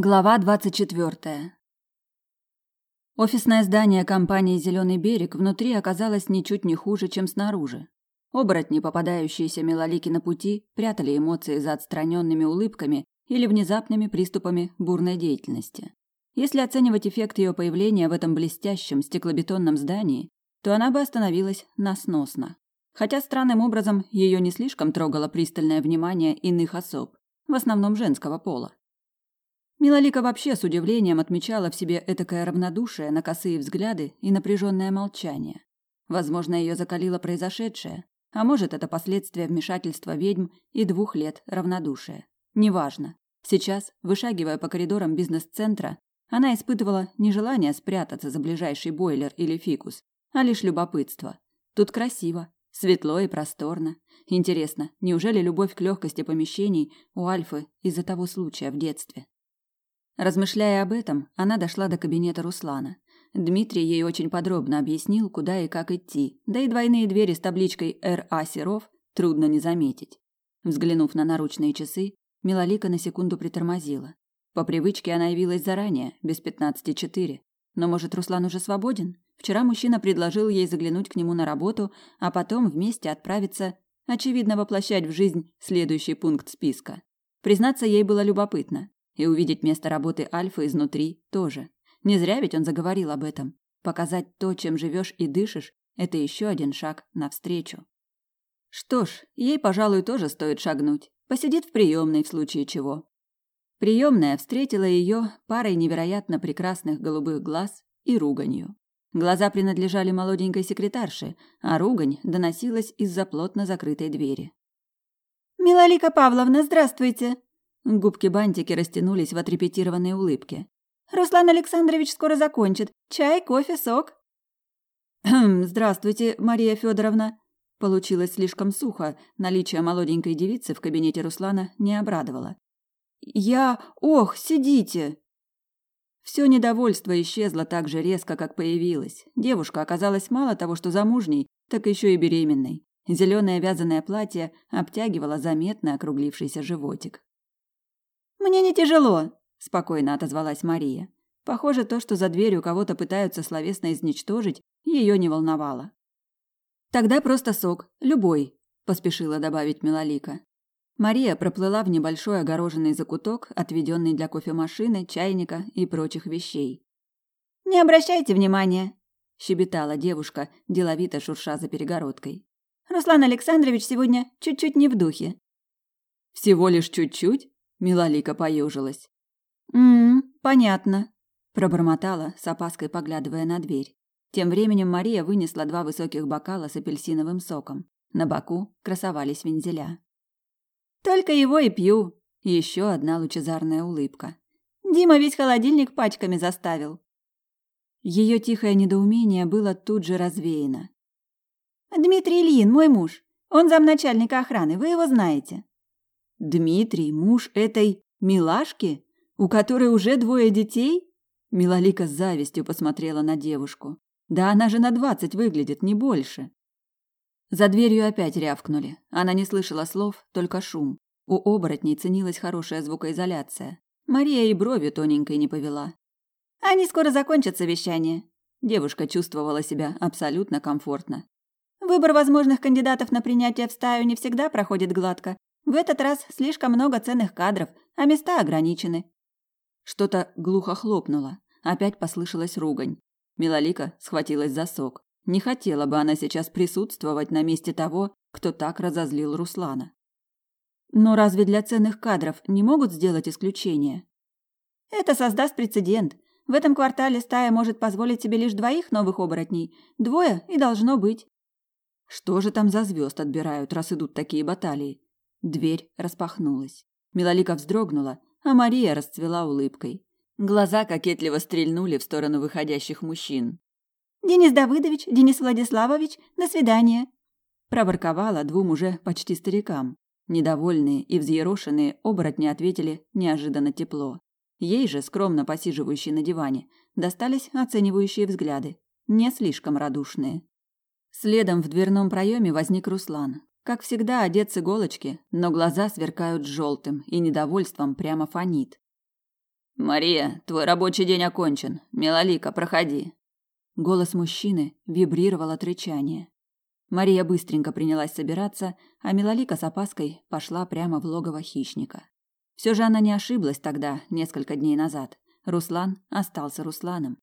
Глава двадцать четвертая. Офисное здание компании Зеленый берег внутри оказалось ничуть не хуже, чем снаружи. Оборотни, попадающиеся Милолики на пути, прятали эмоции за отстраненными улыбками или внезапными приступами бурной деятельности. Если оценивать эффект ее появления в этом блестящем стеклобетонном здании, то она бы остановилась на сносно. Хотя странным образом ее не слишком трогало пристальное внимание иных особ, в основном женского пола. Милолика вообще с удивлением отмечала в себе этакое равнодушие на косые взгляды и напряженное молчание. Возможно, ее закалило произошедшее, а может, это последствия вмешательства ведьм и двух лет равнодушия. Неважно. Сейчас, вышагивая по коридорам бизнес-центра, она испытывала не желание спрятаться за ближайший бойлер или фикус, а лишь любопытство. Тут красиво, светло и просторно. Интересно, неужели любовь к легкости помещений у Альфы из-за того случая в детстве? Размышляя об этом, она дошла до кабинета Руслана. Дмитрий ей очень подробно объяснил, куда и как идти, да и двойные двери с табличкой «Р.А. Серов» трудно не заметить. Взглянув на наручные часы, Милолика на секунду притормозила. По привычке она явилась заранее, без пятнадцати четыре. Но, может, Руслан уже свободен? Вчера мужчина предложил ей заглянуть к нему на работу, а потом вместе отправиться, очевидно, воплощать в жизнь следующий пункт списка. Признаться, ей было любопытно. И увидеть место работы Альфы изнутри тоже. Не зря ведь он заговорил об этом. Показать то, чем живешь и дышишь, это еще один шаг навстречу. Что ж, ей, пожалуй, тоже стоит шагнуть. Посидит в приемной в случае чего. Приемная встретила ее парой невероятно прекрасных голубых глаз и руганью. Глаза принадлежали молоденькой секретарше, а ругань доносилась из-за плотно закрытой двери. «Милолика Павловна, здравствуйте!» Губки-бантики растянулись в отрепетированной улыбке. «Руслан Александрович скоро закончит. Чай, кофе, сок?» «Хм, «Здравствуйте, Мария Федоровна. Получилось слишком сухо, наличие молоденькой девицы в кабинете Руслана не обрадовало. «Я... Ох, сидите!» Все недовольство исчезло так же резко, как появилось. Девушка оказалась мало того, что замужней, так еще и беременной. Зеленое вязаное платье обтягивало заметно округлившийся животик. Мне не тяжело, спокойно отозвалась Мария. Похоже, то, что за дверью кого-то пытаются словесно изничтожить, ее не волновало. Тогда просто сок, любой, поспешила добавить Милолика. Мария проплыла в небольшой огороженный закуток, отведенный для кофемашины, чайника и прочих вещей. Не обращайте внимания, щебетала девушка, деловито шурша за перегородкой. Руслан Александрович сегодня чуть-чуть не в духе. Всего лишь чуть-чуть? Милалика поежилась. «М-м, понятно», – пробормотала, с опаской поглядывая на дверь. Тем временем Мария вынесла два высоких бокала с апельсиновым соком. На боку красовались вензеля. «Только его и пью», – еще одна лучезарная улыбка. «Дима весь холодильник пачками заставил». Ее тихое недоумение было тут же развеяно. «Дмитрий Ильин, мой муж. Он замначальника охраны, вы его знаете». Дмитрий, муж этой милашки, у которой уже двое детей? Милолика с завистью посмотрела на девушку. Да она же на двадцать выглядит, не больше. За дверью опять рявкнули. Она не слышала слов, только шум. У оборотней ценилась хорошая звукоизоляция. Мария и брови тоненькой не повела. Они скоро закончат совещание. Девушка чувствовала себя абсолютно комфортно. Выбор возможных кандидатов на принятие в стаю не всегда проходит гладко, в этот раз слишком много ценных кадров, а места ограничены. Что-то глухо хлопнуло. Опять послышалась ругань. Милолика схватилась за сок. Не хотела бы она сейчас присутствовать на месте того, кто так разозлил Руслана. Но разве для ценных кадров не могут сделать исключение? Это создаст прецедент. В этом квартале стая может позволить себе лишь двоих новых оборотней. Двое и должно быть. Что же там за звезд отбирают, раз идут такие баталии? Дверь распахнулась. Милолика вздрогнула, а Мария расцвела улыбкой. Глаза кокетливо стрельнули в сторону выходящих мужчин. «Денис Давыдович, Денис Владиславович, до свидания!» Проворковала двум уже почти старикам. Недовольные и взъерошенные оборотни ответили неожиданно тепло. Ей же, скромно посиживающей на диване, достались оценивающие взгляды, не слишком радушные. Следом в дверном проеме возник Руслан, как всегда, одет с иголочки, но глаза сверкают желтым и недовольством прямо фонит. Мария, твой рабочий день окончен. Милолика, проходи. Голос мужчины вибрировал от рычания. Мария быстренько принялась собираться, а Милолика с опаской пошла прямо в логово хищника. Все же она не ошиблась тогда, несколько дней назад. Руслан остался Русланом.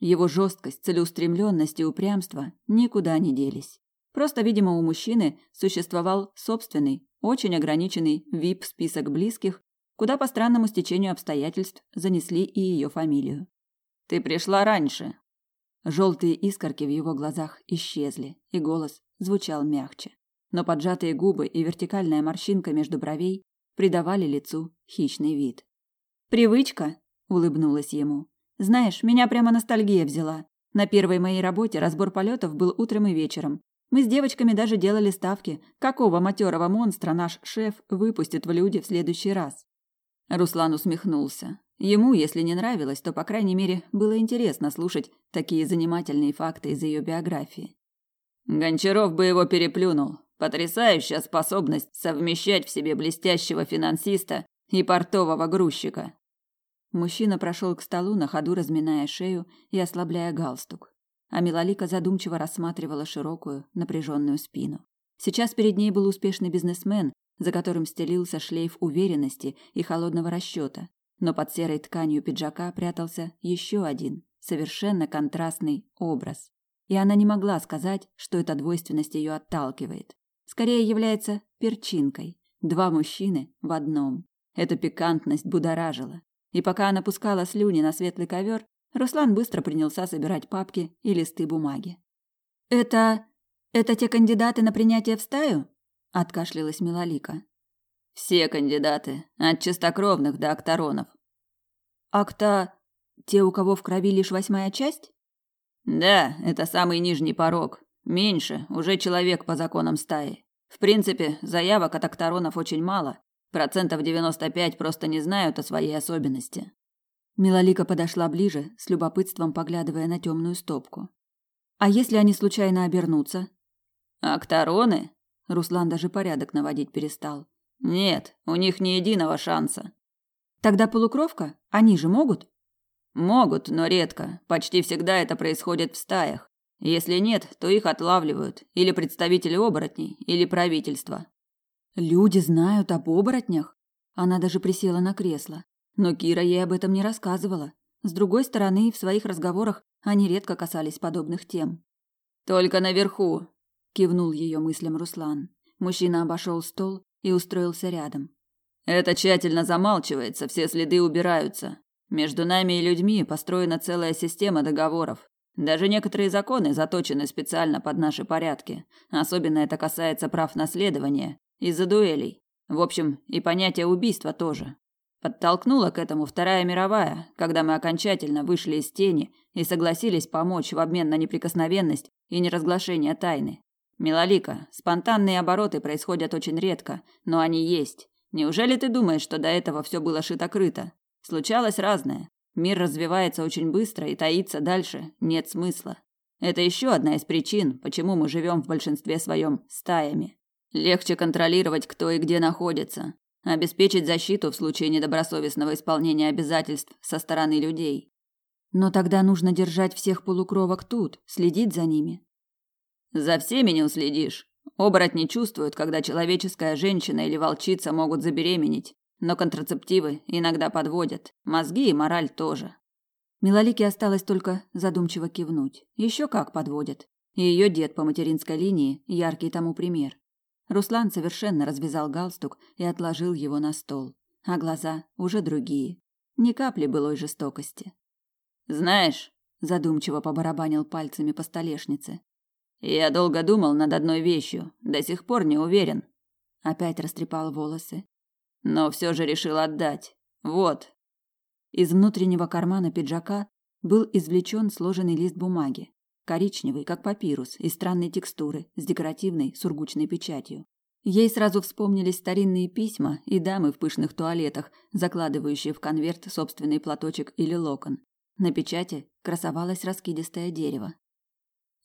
Его жесткость, целеустремленность и упрямство никуда не делись. Просто, видимо, у мужчины существовал собственный, очень ограниченный VIP-список близких, куда по странному стечению обстоятельств занесли и ее фамилию. «Ты пришла раньше». Желтые искорки в его глазах исчезли, и голос звучал мягче. Но поджатые губы и вертикальная морщинка между бровей придавали лицу хищный вид. «Привычка», — улыбнулась ему. «Знаешь, меня прямо ностальгия взяла. На первой моей работе разбор полетов был утром и вечером. Мы с девочками даже делали ставки, какого матерого монстра наш шеф выпустит в люди в следующий раз. Руслан усмехнулся. Ему, если не нравилось, то, по крайней мере, было интересно слушать такие занимательные факты из ее биографии. Гончаров бы его переплюнул. Потрясающая способность совмещать в себе блестящего финансиста и портового грузчика. Мужчина прошел к столу, на ходу разминая шею и ослабляя галстук а Милолика задумчиво рассматривала широкую, напряженную спину. Сейчас перед ней был успешный бизнесмен, за которым стелился шлейф уверенности и холодного расчета, но под серой тканью пиджака прятался еще один, совершенно контрастный образ. И она не могла сказать, что эта двойственность ее отталкивает. Скорее является перчинкой. Два мужчины в одном. Эта пикантность будоражила. И пока она пускала слюни на светлый ковер, Руслан быстро принялся собирать папки и листы бумаги. «Это... это те кандидаты на принятие в стаю?» – откашлялась Милолика. «Все кандидаты, от чистокровных до акторонов». «Акта... те, у кого в крови лишь восьмая часть?» «Да, это самый нижний порог. Меньше, уже человек по законам стаи. В принципе, заявок от акторонов очень мало. Процентов девяносто пять просто не знают о своей особенности. Милолика подошла ближе, с любопытством поглядывая на темную стопку. А если они случайно обернутся? Актороны? Руслан даже порядок наводить перестал. Нет, у них ни единого шанса. Тогда полукровка? Они же могут? Могут, но редко. Почти всегда это происходит в стаях. Если нет, то их отлавливают или представители оборотней, или правительство. Люди знают об оборотнях. Она даже присела на кресло. Но Кира ей об этом не рассказывала. С другой стороны, в своих разговорах они редко касались подобных тем. «Только наверху», – кивнул ее мыслям Руслан. Мужчина обошел стол и устроился рядом. «Это тщательно замалчивается, все следы убираются. Между нами и людьми построена целая система договоров. Даже некоторые законы заточены специально под наши порядки. Особенно это касается прав наследования из-за дуэлей. В общем, и понятие убийства тоже. Подтолкнула к этому Вторая мировая, когда мы окончательно вышли из тени и согласились помочь в обмен на неприкосновенность и неразглашение тайны. Милолика, спонтанные обороты происходят очень редко, но они есть. Неужели ты думаешь, что до этого все было шито-крыто? Случалось разное. Мир развивается очень быстро и таится дальше нет смысла. Это еще одна из причин, почему мы живем в большинстве своем стаями. Легче контролировать, кто и где находится обеспечить защиту в случае недобросовестного исполнения обязательств со стороны людей. Но тогда нужно держать всех полукровок тут, следить за ними. За всеми не уследишь. Оборотни чувствуют, когда человеческая женщина или волчица могут забеременеть, но контрацептивы иногда подводят, мозги и мораль тоже. Милолике осталось только задумчиво кивнуть. Еще как подводят. И ее дед по материнской линии яркий тому пример. Руслан совершенно развязал галстук и отложил его на стол, а глаза уже другие. Ни капли былой жестокости. «Знаешь», – задумчиво побарабанил пальцами по столешнице, «я долго думал над одной вещью, до сих пор не уверен». Опять растрепал волосы. «Но все же решил отдать. Вот». Из внутреннего кармана пиджака был извлечен сложенный лист бумаги коричневый, как папирус, и странной текстуры, с декоративной сургучной печатью. Ей сразу вспомнились старинные письма и дамы в пышных туалетах, закладывающие в конверт собственный платочек или локон. На печати красовалось раскидистое дерево.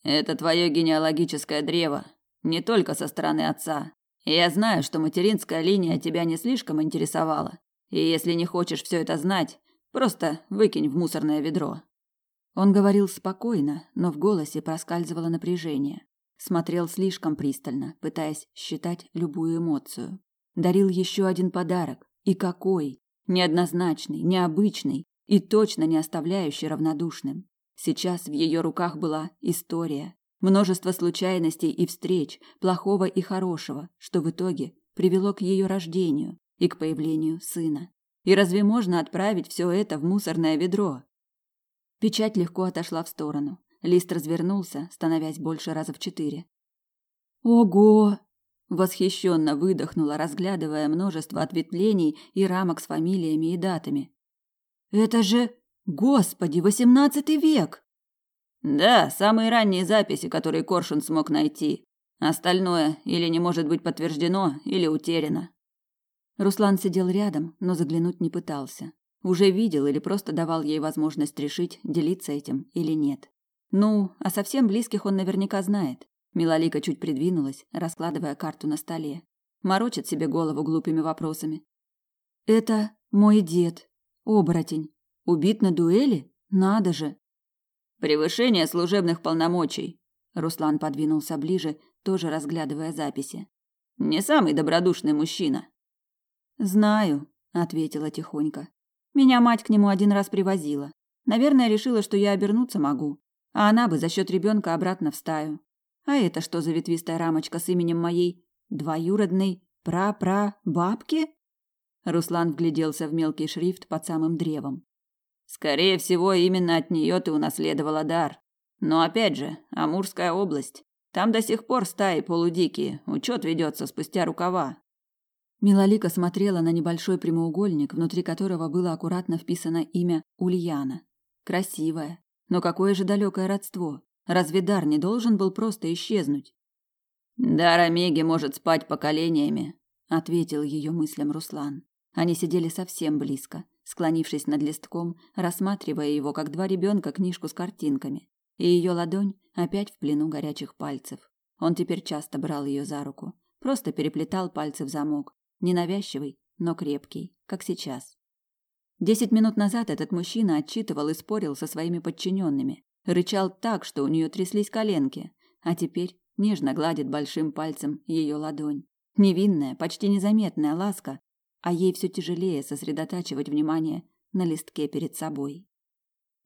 «Это твое генеалогическое древо, не только со стороны отца. Я знаю, что материнская линия тебя не слишком интересовала. И если не хочешь все это знать, Просто выкинь в мусорное ведро. Он говорил спокойно, но в голосе проскальзывало напряжение. Смотрел слишком пристально, пытаясь считать любую эмоцию. Дарил еще один подарок. И какой? Неоднозначный, необычный и точно не оставляющий равнодушным. Сейчас в ее руках была история. Множество случайностей и встреч, плохого и хорошего, что в итоге привело к ее рождению и к появлению сына. И разве можно отправить все это в мусорное ведро? Печать легко отошла в сторону. Лист развернулся, становясь больше раза в четыре. Ого! Восхищенно выдохнула, разглядывая множество ответвлений и рамок с фамилиями и датами. Это же, господи, восемнадцатый век! Да, самые ранние записи, которые Коршун смог найти. Остальное или не может быть подтверждено, или утеряно. Руслан сидел рядом, но заглянуть не пытался. Уже видел или просто давал ей возможность решить, делиться этим или нет. Ну, а совсем близких он наверняка знает. Милолика чуть придвинулась, раскладывая карту на столе. Морочит себе голову глупыми вопросами. «Это мой дед, оборотень. Убит на дуэли? Надо же!» «Превышение служебных полномочий!» Руслан подвинулся ближе, тоже разглядывая записи. «Не самый добродушный мужчина». «Знаю», — ответила тихонько. Меня мать к нему один раз привозила. Наверное, решила, что я обернуться могу, а она бы за счет ребенка обратно в стаю. А это что за ветвистая рамочка с именем моей двоюродной пра-пра-бабки? Руслан вгляделся в мелкий шрифт под самым древом. Скорее всего, именно от нее ты унаследовала дар. Но опять же, Амурская область. Там до сих пор стаи полудикие, учет ведется спустя рукава. Милолика смотрела на небольшой прямоугольник, внутри которого было аккуратно вписано имя Ульяна. Красивое. Но какое же далекое родство. Разве дар не должен был просто исчезнуть? «Дар Омеги может спать поколениями», — ответил ее мыслям Руслан. Они сидели совсем близко, склонившись над листком, рассматривая его, как два ребенка, книжку с картинками. И ее ладонь опять в плену горячих пальцев. Он теперь часто брал ее за руку, просто переплетал пальцы в замок, Ненавязчивый, но крепкий, как сейчас. Десять минут назад этот мужчина отчитывал и спорил со своими подчиненными, рычал так, что у нее тряслись коленки, а теперь нежно гладит большим пальцем ее ладонь. Невинная, почти незаметная ласка, а ей все тяжелее сосредотачивать внимание на листке перед собой.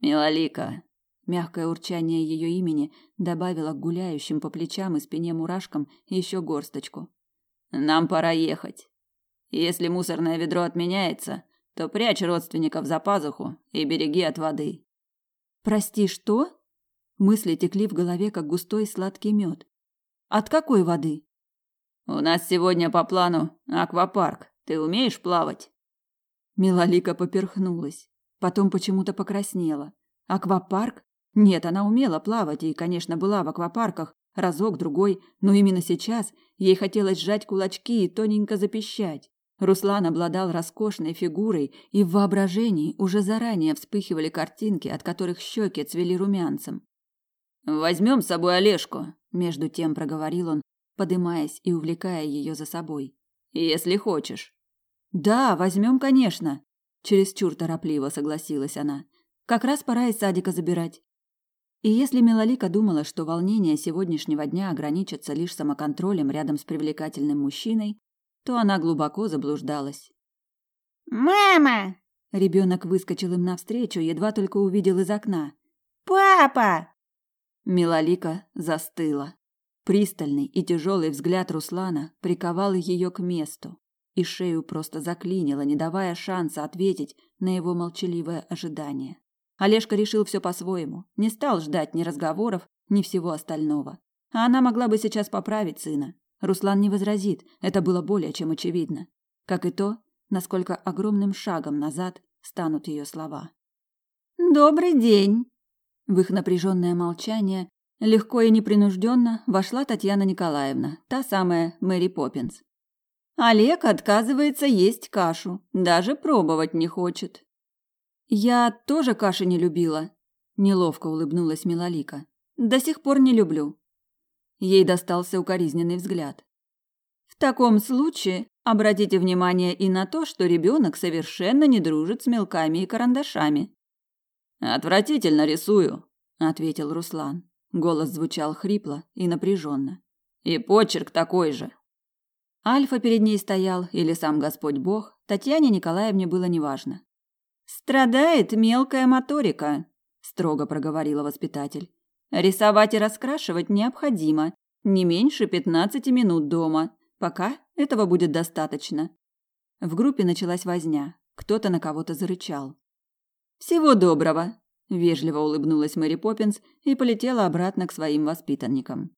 «Милолика!» Мягкое урчание ее имени добавило к гуляющим по плечам и спине мурашкам еще горсточку. «Нам пора ехать. Если мусорное ведро отменяется, то прячь родственников за пазуху и береги от воды. Прости, что? Мысли текли в голове, как густой сладкий мед. От какой воды? У нас сегодня по плану аквапарк. Ты умеешь плавать? Милолика поперхнулась, потом почему-то покраснела. Аквапарк? Нет, она умела плавать и, конечно, была в аквапарках разок другой, но именно сейчас ей хотелось сжать кулачки и тоненько запищать. Руслан обладал роскошной фигурой, и в воображении уже заранее вспыхивали картинки, от которых щеки цвели румянцем. Возьмем с собой Олежку, между тем проговорил он, подымаясь и увлекая ее за собой. Если хочешь. Да, возьмем, конечно, чересчур торопливо согласилась она. Как раз пора из садика забирать. И если Милолика думала, что волнение сегодняшнего дня ограничится лишь самоконтролем рядом с привлекательным мужчиной, то она глубоко заблуждалась. «Мама!» Ребенок выскочил им навстречу, едва только увидел из окна. «Папа!» Милолика застыла. Пристальный и тяжелый взгляд Руслана приковал ее к месту, и шею просто заклинило, не давая шанса ответить на его молчаливое ожидание. Олежка решил все по-своему, не стал ждать ни разговоров, ни всего остального. А она могла бы сейчас поправить сына, Руслан не возразит, это было более чем очевидно. Как и то, насколько огромным шагом назад станут ее слова. «Добрый день!» В их напряженное молчание легко и непринужденно вошла Татьяна Николаевна, та самая Мэри Поппинс. Олег отказывается есть кашу, даже пробовать не хочет. Я тоже каши не любила, неловко улыбнулась Милолика. До сих пор не люблю. Ей достался укоризненный взгляд. В таком случае Обратите внимание и на то, что ребенок совершенно не дружит с мелками и карандашами. Отвратительно рисую, ответил Руслан. Голос звучал хрипло и напряженно. И почерк такой же. Альфа перед ней стоял или сам Господь Бог, Татьяне Николаевне было неважно. Страдает мелкая моторика, строго проговорила воспитатель. Рисовать и раскрашивать необходимо, не меньше пятнадцати минут дома. Пока этого будет достаточно. В группе началась возня. Кто-то на кого-то зарычал. Всего доброго, вежливо улыбнулась Мэри Поппинс и полетела обратно к своим воспитанникам.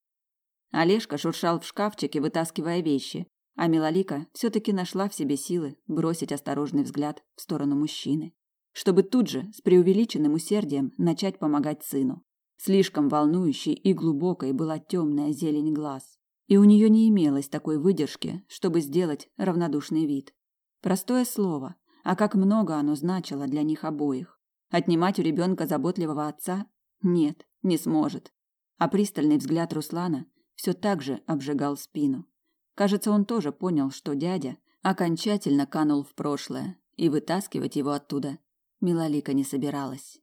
Олежка шуршал в шкафчике, вытаскивая вещи, а Милолика все таки нашла в себе силы бросить осторожный взгляд в сторону мужчины, чтобы тут же с преувеличенным усердием начать помогать сыну. Слишком волнующей и глубокой была темная зелень глаз, и у нее не имелось такой выдержки, чтобы сделать равнодушный вид. Простое слово, а как много оно значило для них обоих. Отнимать у ребенка заботливого отца? Нет, не сможет. А пристальный взгляд Руслана все так же обжигал спину. Кажется, он тоже понял, что дядя окончательно канул в прошлое, и вытаскивать его оттуда Милолика не собиралась.